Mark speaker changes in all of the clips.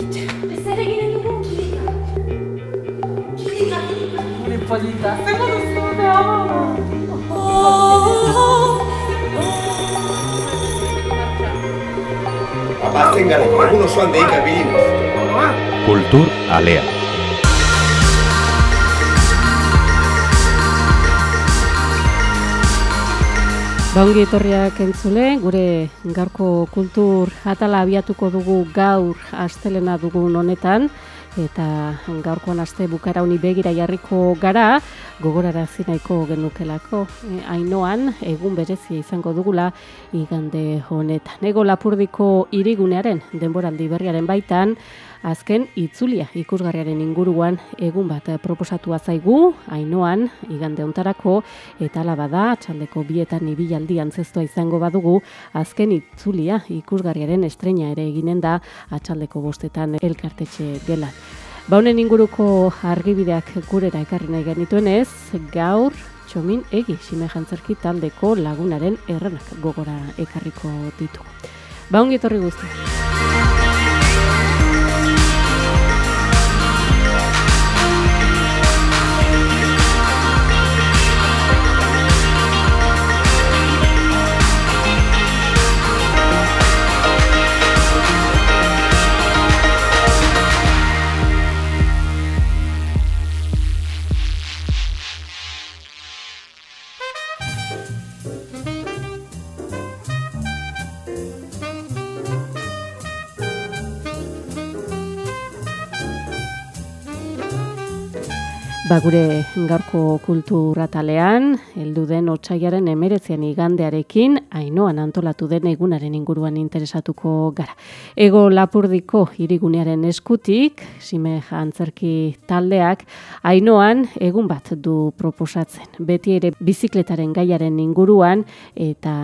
Speaker 1: Ez ere ginen dugu kilika. Kilika, kilika.
Speaker 2: Gure polita, zer duzu da?
Speaker 3: Abatzen gara, egun osoan deika bilinez.
Speaker 4: Kultur Alea.
Speaker 5: Baungi etorriak entzule, gure gaurko kultur atala abiatuko dugu gaur astelena dugun honetan, eta gaurkoan aste bukara honi begira jarriko gara, gogorara nahiko genukelako, e, ainoan egun berezia izango dugula igande honetan. Ego lapurdiko irigunearen denboraldi berriaren baitan, azken itzulia ikusgarriaren inguruan egun bat proposatua zaigu, ainoan, igande ontarako, eta ala bada, txaldeko bietan ibilaldi antzestua izango badugu, azken itzulia ikusgarriaren estreina ere eginen da atxaldeko bostetan elkartetxe gelan. Ba honen inguruko argibideak gurera ekarri nahi genituenez, gaur txomin egi sime jantzerki taldeko lagunaren erranak gogora ekarriko ditugu. Ba ongi etorri guzti. Ba gure gaurko kulturatalean, heldu den otsaiaren emeretzean igandearekin, ainoan antolatu den egunaren inguruan interesatuko gara. Ego lapurdiko irigunearen eskutik, sime antzerki taldeak, ainoan egun bat du proposatzen. Beti ere bizikletaren gaiaren inguruan, eta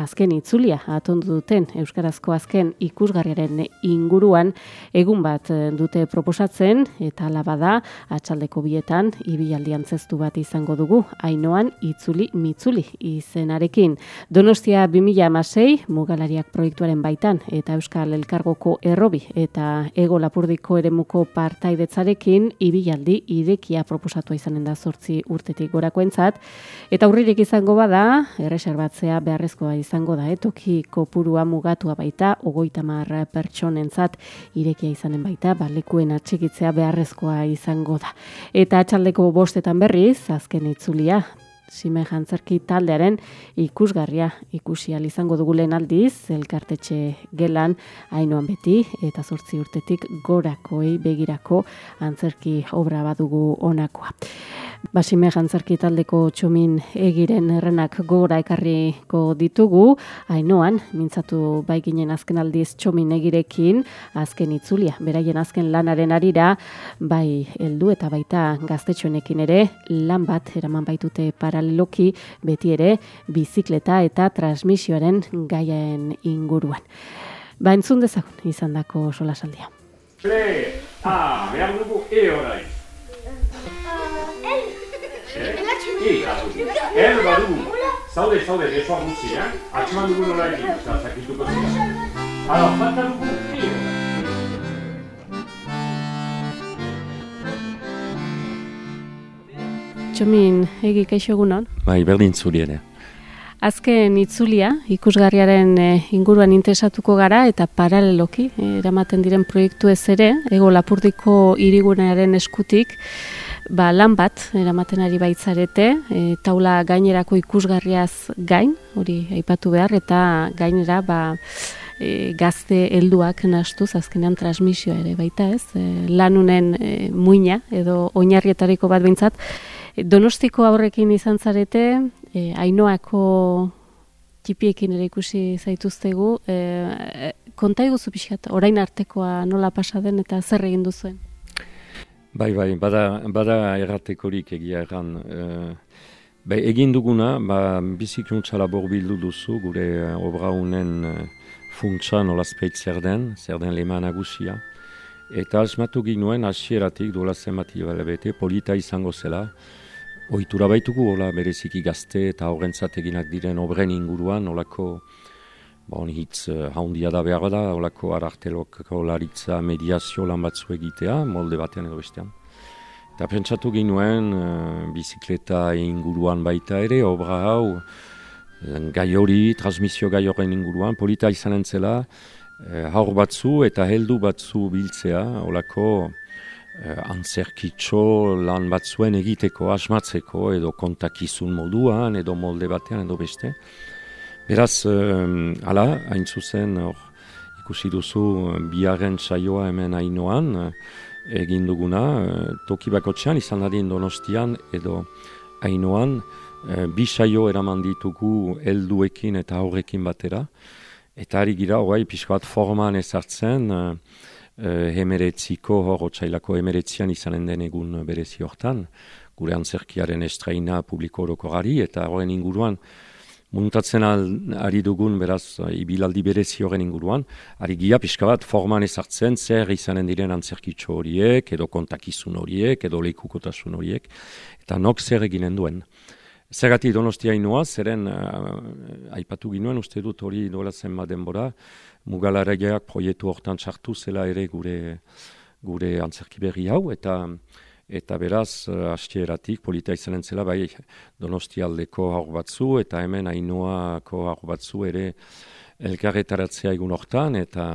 Speaker 5: azken itzulia atondu duten, Euskarazko azken ikusgarriaren inguruan, egun bat dute proposatzen, eta alabada, atxaldeko bietan, ibilaldi antzestu bat izango dugu, ainoan itzuli mitzuli izenarekin. Donostia 2006 mugalariak proiektuaren baitan eta Euskal Elkargoko errobi eta ego lapurdiko eremuko partaidetzarekin ibilaldi irekia proposatua izanen da zortzi urtetik gorakoentzat. Eta aurririk izango bada, erreserbatzea beharrezkoa izango da, etoki kopurua mugatua baita, ogoita marra pertsonentzat irekia izanen baita, balekuen atxikitzea beharrezkoa izango da. Eta atxaldeko bostetan berriz, azken itzulia, Sime jantzerki taldearen ikusgarria ikusi izango dugu lehen aldiz, elkartetxe gelan hainoan beti, eta zortzi urtetik gorakoi begirako antzerki obra badugu onakoa. Basime jantzerki taldeko txomin egiren errenak gora ekarriko ditugu, hainoan, mintzatu bai ginen azken aldiz txomin egirekin, azken itzulia, beraien azken lanaren arira, bai heldu eta baita gaztetxoenekin ere, lan bat eraman baitute paraleloki beti ere bizikleta eta transmisioaren gaien inguruan. Ba entzun dezagun izan dako solasaldia.
Speaker 6: Ple, ah, behar dugu e orain. E. El badugu. Zaude, zaude, besoa gutxi, eh? Atxeman dugu nola egin, eta zakituko zira. Hala, falta dugu e.
Speaker 5: Txomin egi kaixo egunon.
Speaker 4: Bai, berdin zuri ere.
Speaker 5: Azken itzulia, ikusgarriaren eh, inguruan interesatuko gara eta paraleloki eh, eramaten diren proiektu ez ere, ego lapurdiko irigunearen eskutik, ba, lan bat eramaten ari baitzarete, e, taula gainerako ikusgarriaz gain, hori aipatu behar, eta gainera ba, e, gazte helduak nastuz azkenean transmisioa ere baita ez, e, lanunen e, muina edo oinarrietariko bat behintzat, Donostiko aurrekin izan zarete, e, ainoako txipiekin ere ikusi zaituztegu, e, konta iguzu pixkat, orain artekoa nola pasa den eta zer egin duzuen?
Speaker 4: Bai, bai, bada, bada erratekorik egia erran. E, bai, egin duguna, ba, bizikuntza labor bildu duzu, gure uh, obra honen uh, funtsa nolazpeit zer den, zer den lema nagusia. Eta asmatu ginuen hasieratik duela zenbati bete, polita izango zela, Ohitura baitugu, hola, bereziki gazte eta horrentzat eginak diren obren inguruan, olako bon, hitz uh, haundia da behar da, olako ararteloko laritza mediazio lan batzu egitea, molde batean edo bestean. Eta pentsatu ginuen, uh, bizikleta inguruan baita ere, obra hau, gai hori, transmisio gai horren inguruan, polita izan entzela, uh, haur batzu eta heldu batzu biltzea, olako antzerkitxo lan batzuen egiteko, asmatzeko, edo kontakizun moduan, edo molde batean, edo beste. Beraz, um, ala, hain zuzen, or, ikusi duzu, biaren saioa hemen hainoan, egin duguna, toki bakotxean, izan dadin donostian, edo hainoan, bi saio eraman ditugu helduekin eta aurrekin batera, eta ari gira, hoai, pixko bat forman ezartzen, uh, hemeretziko hor, otxailako hemeretzian izanen den egun berezi hortan, gure antzerkiaren estraina publiko orokorari, eta horren inguruan, muntatzen ari dugun, beraz, ibilaldi berezi horren inguruan, ari gira pixka bat forman ezartzen, zer izanen diren antzerkitxo horiek, edo kontakizun horiek, edo leikukotasun horiek, eta nok zer eginen duen. Zergati donostia inoa, zeren uh, aipatu ginuen, uste dut hori dola zen denbora, mugalaregeak proiektu hortan txartu zela ere gure gure antzerki berri hau, eta eta beraz, uh, hastieratik, polita izanen zela, bai, donostialdeko hau batzu, eta hemen hainoako hau batzu ere elkarretaratzea egun hortan, eta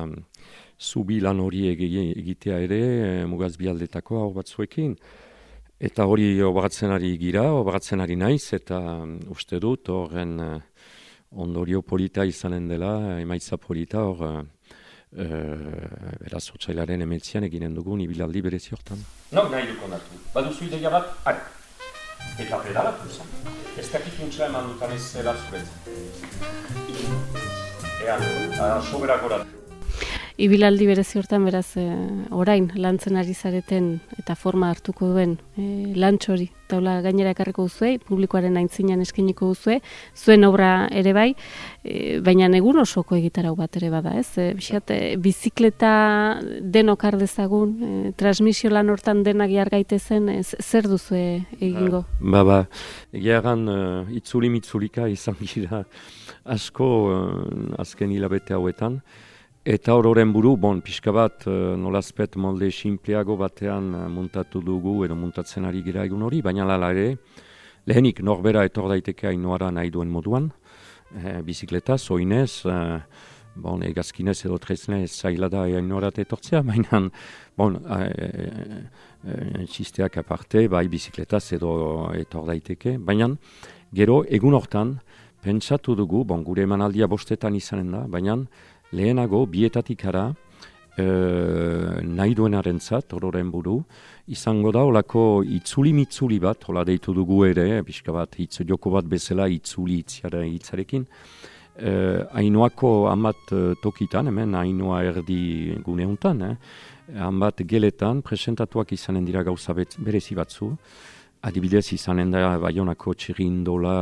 Speaker 4: zubi lan hori egitea ere, eh, mugaz bialdetako hau batzuekin. Eta hori obratzen ari gira, obratzen ari naiz, eta um, uste dut horren uh, ondorio polita izanen dela, emaitza polita hor, uh, beraz, otxailaren emetzian eginen dugun ibilaldi berezi hortan.
Speaker 6: Nok nahi duk ondatu, baduzu ideia bat, are, eta pedalatu zen. Ez dakit nuntza eman dutan ez zela zuretzen. Ea, soberak goratu.
Speaker 5: Ibilaldi berezi hortan beraz e, orain lantzen ari zareten eta forma hartuko duen e, lantxori taula gainera ekarriko duzue, publikoaren aintzinean eskeniko duzue, zuen obra ere bai, e, baina egun osoko egitarau bat ere bada, ez? E, bixat, e, bizikleta denok dezagun, e, transmisio lan hortan denak jargaite zen, e, zer duzue egingo?
Speaker 4: Ba, ba, egiagan uh, itzuli mitzulika izan gira asko uh, azken hilabete hauetan, Eta horren buru, bon, pixka bat, uh, nolazpet molde simpleago batean uh, muntatu dugu edo muntatzen ari gira egun hori, baina lala ere, lehenik norbera etor daiteke hainoara nahi duen moduan, e, bizikleta, zoinez, uh, bon, egazkinez edo treznez zaila da hainorat etortzea, baina, bon, txisteak aparte, bai bizikletaz edo etor daiteke, baina, gero, egun hortan, pentsatu dugu, bon, gure emanaldia bostetan izanen da, baina, lehenago bietatik ara e, nahi duenaren zat, ororen buru, izango da olako itzuli mitzuli bat, hola deitu dugu ere, pixka bat, itz, joko bat bezala itzuli itziara itzarekin, e, hainoako amat e, tokitan, hemen hainoa erdi guneuntan, eh? amat geletan presentatuak izanen dira gauza berezi batzu, adibidez izanen da baionako txirindola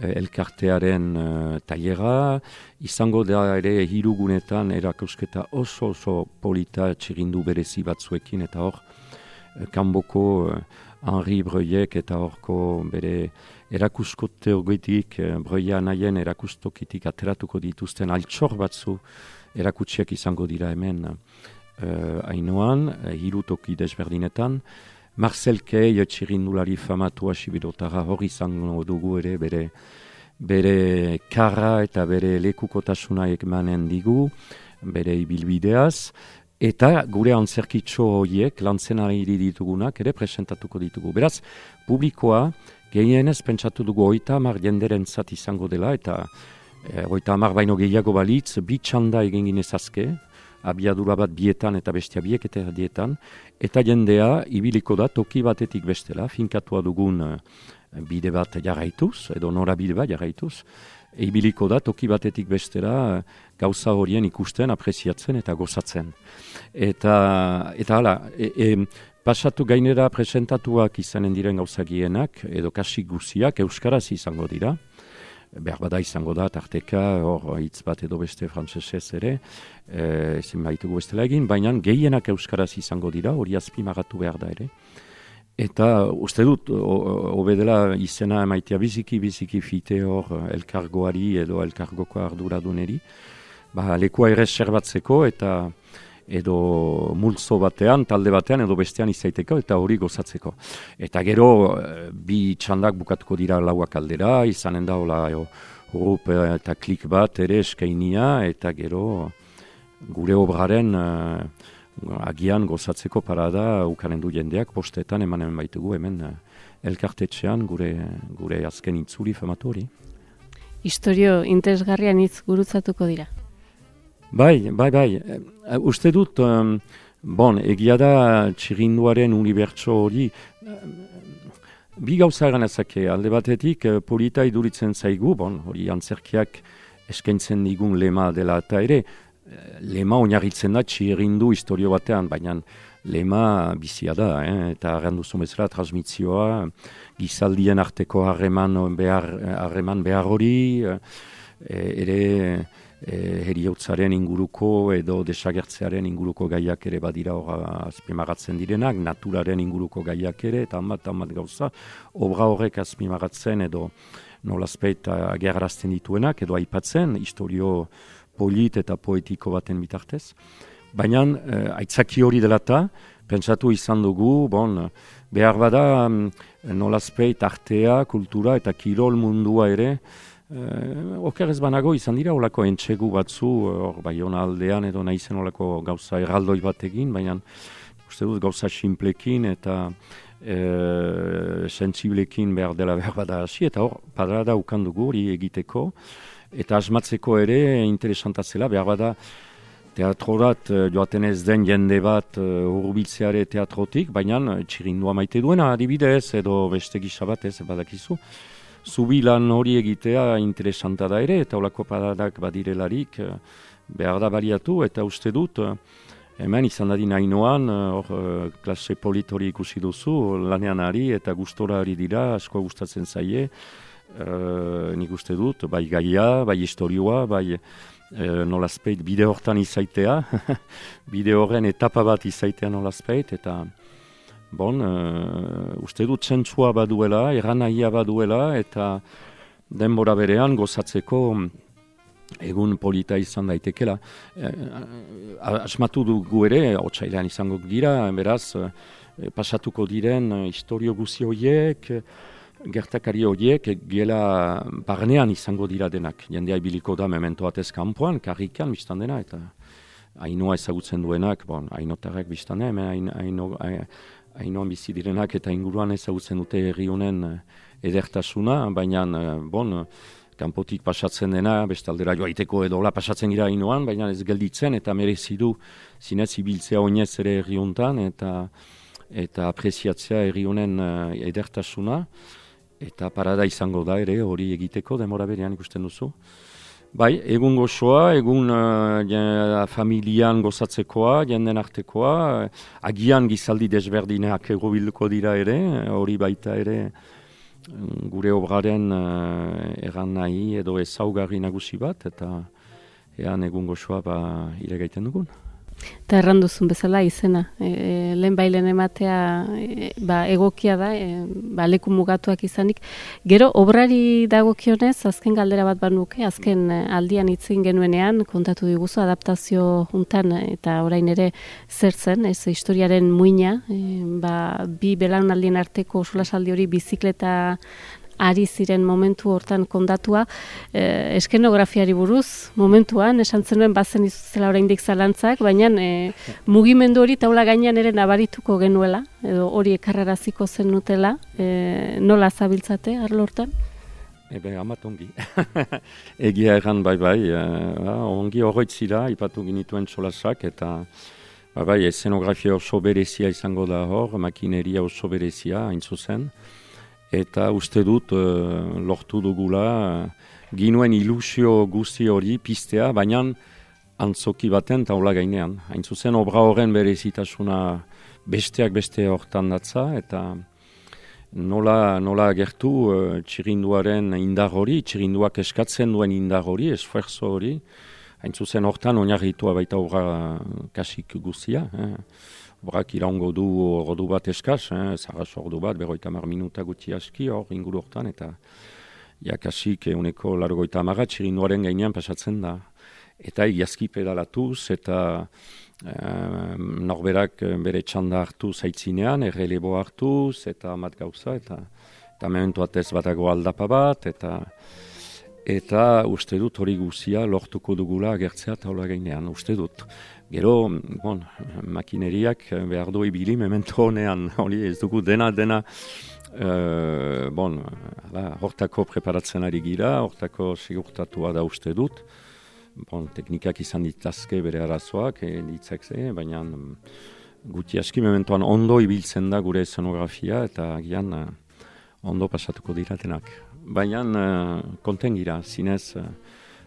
Speaker 4: Eh, elkartearen uh, tailera, izango da ere hirugunetan erakusketa oso oso polita txirindu berezi batzuekin eta hor uh, kanboko uh, Henri Breuiek eta horko bere erakuskote hogetik uh, Breuia nahien erakustokitik ateratuko dituzten altxor batzu erakutsiak izango dira hemen uh, ainoan, uh, hirutoki desberdinetan, Marcel Kei, txirindulari famatua sibirotara hori izango dugu ere bere, bere karra eta bere lekukotasuna ekmanen digu, bere ibilbideaz, eta gure antzerkitxo horiek lantzen ari ditugunak ere presentatuko ditugu. Beraz, publikoa gehienez pentsatu dugu oita amar jenderen izango dela, eta e, oita amar baino gehiago balitz, bitxanda egin ginezazke, abiadura bat bietan eta bestia biek eta erdietan, eta jendea ibiliko da toki batetik bestela, finkatua dugun uh, bide bat jarraituz, edo nora bide bat jarraituz, e, ibiliko da toki batetik bestela uh, gauza horien ikusten, apreziatzen eta gozatzen. Eta, eta hala, e, e, pasatu gainera presentatuak izanen diren gauzagienak, edo kasik guziak, euskaraz izango dira, behar bada izango da, tarteka, hor hitz bat edo beste frantzesez ere, e, ezin baitugu bestela egin, baina gehienak euskaraz izango dira, hori azpimagatu behar da ere. Eta uste dut, obedela izena emaitia biziki, biziki fite hor elkargoari edo elkargoko arduraduneri. Ba, lekua ere serbatzeko eta edo multzo batean, talde batean edo bestean izaiteko eta hori gozatzeko. Eta gero eh, bi txandak bukatuko dira lauak aldera, izanen da hola hurup eta klik bat ere eskainia eta gero gure obraren uh, agian gozatzeko parada ukanen du jendeak postetan emanen baitugu hemen uh, elkartetxean gure, gure azken itzuli famatu hori.
Speaker 5: Historio interesgarrian hitz gurutzatuko dira.
Speaker 4: Bai, bai, bai. Uh, uste dut, um, bon, egia da txirinduaren unibertso hori, bi gauza egan ezake, alde batetik polita iduritzen zaigu, bon, hori antzerkiak eskaintzen digun lema dela eta ere, lema oinarritzen da txirindu historio batean, baina lema bizia da, eh? eta arren duzu bezala transmitzioa, gizaldien arteko harreman behar, harreman behar hori, e, ere e, heriotzaren inguruko edo desagertzearen inguruko gaiak ere badira hor azpimagatzen direnak, naturaren inguruko gaiak ere, eta amat, amat gauza, obra horrek azpimagatzen edo nolazpeit agerrazten dituenak, edo aipatzen, historio polit eta poetiko baten bitartez. Baina, eh, aitzaki hori delata, pentsatu izan dugu, bon, behar bada mm, nolazpeit artea, kultura eta kirol mundua ere, eh, oker ez banago izan dira olako entxegu batzu, hor bai aldean edo nahizen olako gauza erraldoi batekin, baina uste dut gauza simplekin eta e, sensiblekin behar dela behar bada hasi, eta hor, padrada ukandugu hori egiteko, eta asmatzeko ere interesanta zela, behar bada teatrorat eh, joaten ez den jende bat urbiltzeare eh, teatrotik, baina eh, txirindua maite duena adibidez edo beste gisa bat ez badakizu. Zubilan hori egitea interesanta da ere eta olako paradak badirelarik behar da baliatu eta uste dut hemen izan dadin hainoan hor klase polit hori ikusi duzu lanean ari eta gustora ari dira asko gustatzen zaie. Uh, nik uste dut, bai gaia, bai historioa, bai uh, nolazpeit bide hortan izaitea, bide horren etapa bat izaitea nolazpeit, eta bon, uh, uste dut txentzua baduela, eranaia baduela, eta denbora berean gozatzeko egun polita izan daitekela. asmatu dugu ere, otxailean izango gira, beraz, pasatuko diren historio guzi horiek, gertakari horiek gela barnean izango dira denak. Jendea ibiliko da memento batez kanpoan, karrikan biztan dena, eta hainoa ezagutzen duenak, bon, hainotarrak biztan hemen hainoan haino bizi direnak eta inguruan ezagutzen dute herri honen eh, edertasuna, baina, eh, bon, kanpotik pasatzen dena, bestaldera joaiteko edo la pasatzen gira hainoan, baina ez gelditzen eta merezidu zinez ibiltzea oinez ere herri hontan, eta eta apreziatzea herri honen eh, edertasuna eta parada izango da ere hori egiteko demora berean ikusten duzu. Bai, egun gozoa, egun uh, familian gozatzekoa, jenden artekoa, agian gizaldi desberdinak egobilduko dira ere, hori baita ere mm, gure obraren uh, eran nahi edo ezaugarri nagusi bat, eta ean egun gozoa ba, ire gaiten dugun.
Speaker 5: Eta erranduzun bezala izena, e, e, lehen bailen ematea e, ba, egokia da, e, ba, leku mugatuak izanik. Gero, obrari dagokionez, azken galdera bat banuke, azken e, aldian itzin genuenean, kontatu diguzu, adaptazio juntan eta orain ere zertzen, ez historiaren muina, e, ba, bi belaunaldien arteko solasaldi hori bizikleta ari ziren momentu hortan kondatua eh, eskenografiari buruz momentuan esan zenuen bazen izuzela oraindik zalantzak baina eh, mugimendu hori taula gainean ere nabarituko genuela edo hori ekarraraziko zen nutela eh, nola zabiltzate arlo hortan
Speaker 4: Ebe, amat ongi. Egia egan bai bai, uh, ongi horretzira, ipatu ginituen txolasak, eta bai bai, eszenografia oso berezia izango da hor, makineria oso berezia, hain zuzen eta uste dut uh, lortu dugula uh, ginuen ilusio guzti hori pistea, baina antzoki baten taula gainean. Hain zuzen, obra horren bere izitasuna besteak beste hortan datza, eta nola, nola gertu uh, txirinduaren indar hori, txirinduak eskatzen duen indar hori, esfuerzo hori, hain zuzen hortan oinarritua baita obra kasik guztia. Eh? Obrak iraungo du ordu bat eskaz, eh? zarras ordu bat, berroita mar minuta guti aski hor inguru hortan, eta ja kasik euneko largoita amarat txirinduaren gainean pasatzen da. Eta iazki pedalatuz, eta eh, norberak bere txanda hartu zaitzinean, errelebo hartuz, eta amat gauza, eta, eta mementu atez batago aldapa bat, eta eta uste dut hori guzia lortuko dugula agertzea taula gainean, uste dut. Gero, bon, makineriak behar du ibili memento honean, hori ez dugu dena, dena, uh, bon, ala, hortako preparatzen ari gira, hortako sigurtatua da uste dut, bon, teknikak izan ditazke bere arazoak, e, ditzak ze, baina guti aski mementoan ondo ibiltzen da gure escenografia, eta gian uh, ondo pasatuko diratenak baina uh, konten gira, zinez uh,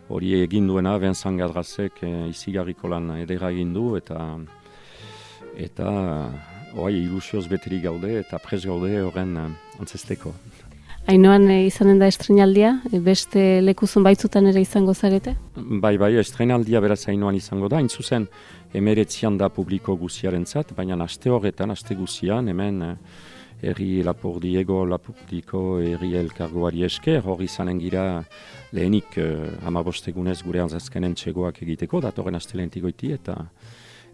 Speaker 4: hori egin duena, Vincent Gadrazek uh, izigarriko lan edera egin du, eta eta uh, ilusioz beterik gaude, eta pres gaude horren uh, antzesteko.
Speaker 5: Ainoan e, izanen da estrenaldia, beste lekuzun baitzutan ere izango zarete?
Speaker 4: Bai, bai, estrenaldia beraz ainoan izango da, hain zuzen emeretzian da publiko guziaren zat, baina aste horretan, aste guzian, hemen erri lapurdiego, lapurdiko erri elkargoari esker, hori izanen gira lehenik uh, amabostegunez gure anzazkenen txegoak egiteko, datorren astelentik eta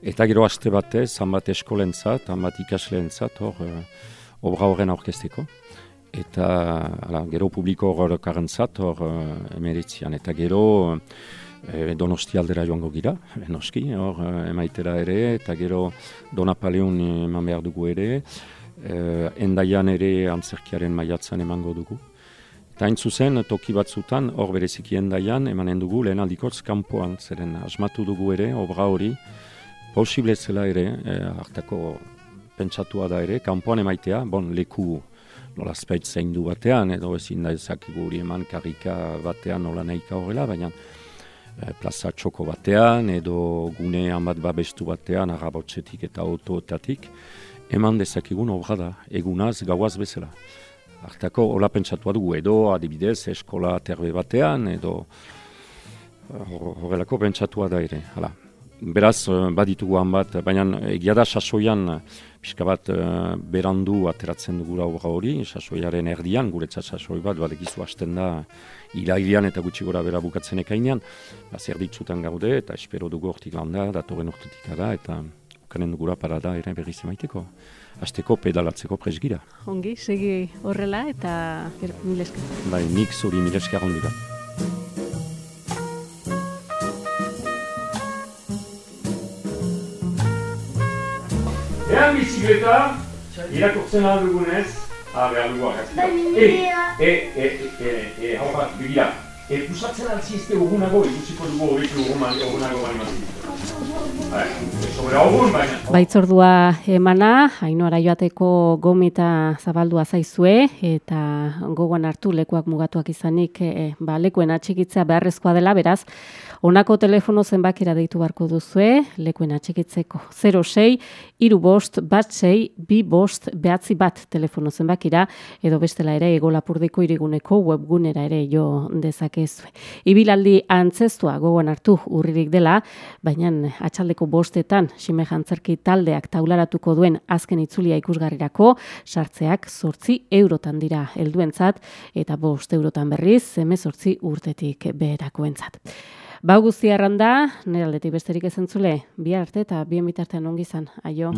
Speaker 4: eta gero aste batez, hanbat eskolentzat, hanbat ikaslentzat, hor, uh, obra horren aurkezteko. Eta ala, gero publiko horrekaren zat, hor, uh, emeritzian. Eta gero e, donosti aldera joango gira, enoski, hor, emaitera ere, eta gero donapaleun eman behar dugu ere, eh, endaian ere antzerkiaren maiatzan emango dugu. Eta hain zuzen, toki batzutan, hor bereziki endaian, emanen dugu lehen aldikotz kanpoan, zeren asmatu dugu ere, obra hori, posible zela ere, eh, hartako pentsatua da ere, kanpoan emaitea, bon, leku nola speit zein batean, edo ezin da ezakigu hori eman karika batean nola nahika horrela, baina eh, plaza txoko batean, edo gune bat babestu batean, arrabotzetik eta autoetatik, eman dezakigun obra da, egunaz, gauaz bezala. Artako, hola pentsatu dugu edo, adibidez, eskola terbe batean, edo horrelako pentsatua da ere. Hala. Beraz, baditugu bat, baina egia da sasoian, pixka bat eh, berandu ateratzen dugu obra hori, sasoiaren erdian, guretzat sasoi bat, egizu hasten da, ilailean eta gutxi gora bera bukatzen ekainean, zer ditzutan gaude, eta espero dugu hortik landa, datoren urtetik da, eta kanen gura parada ere berriz emaiteko. Azteko pedalatzeko presgira.
Speaker 5: Ongi, segi horrela eta mileska.
Speaker 4: Bai, nik zuri mileska hondi da.
Speaker 6: Ean bizikleta, irakurtzen aldugunez, ah, behar dugu E, e, e, e, e, hau bat, begira, e, pusatzen altzi ezte ugunago, ikusiko dugu hobitu ugunago bani
Speaker 5: Baitzordua emana, hainoara joateko gomita zabaldua zaizue, eta gogoan hartu lekuak mugatuak izanik, e, ba, lekuen atxikitzea beharrezkoa dela, beraz, honako telefono zenbakira deitu barko duzue, lekuen atxikitzeko 06, iru bost, bat sei, bi bost, behatzi bat telefono zenbakira, edo bestela ere, egolapurdiko iriguneko webgunera ere jo dezakezue. Ibilaldi antzestua gogoan hartu urririk dela, baina atxaldeko bostetan xime jantzerki taldeak taularatuko duen azken itzulia ikusgarrirako sartzeak sortzi eurotan dira helduentzat eta bost eurotan berriz zeme sortzi urtetik beherakoentzat. Ba guzti arranda, nire aldetik besterik ezentzule, bi arte eta bien bitartean ongi izan, aio.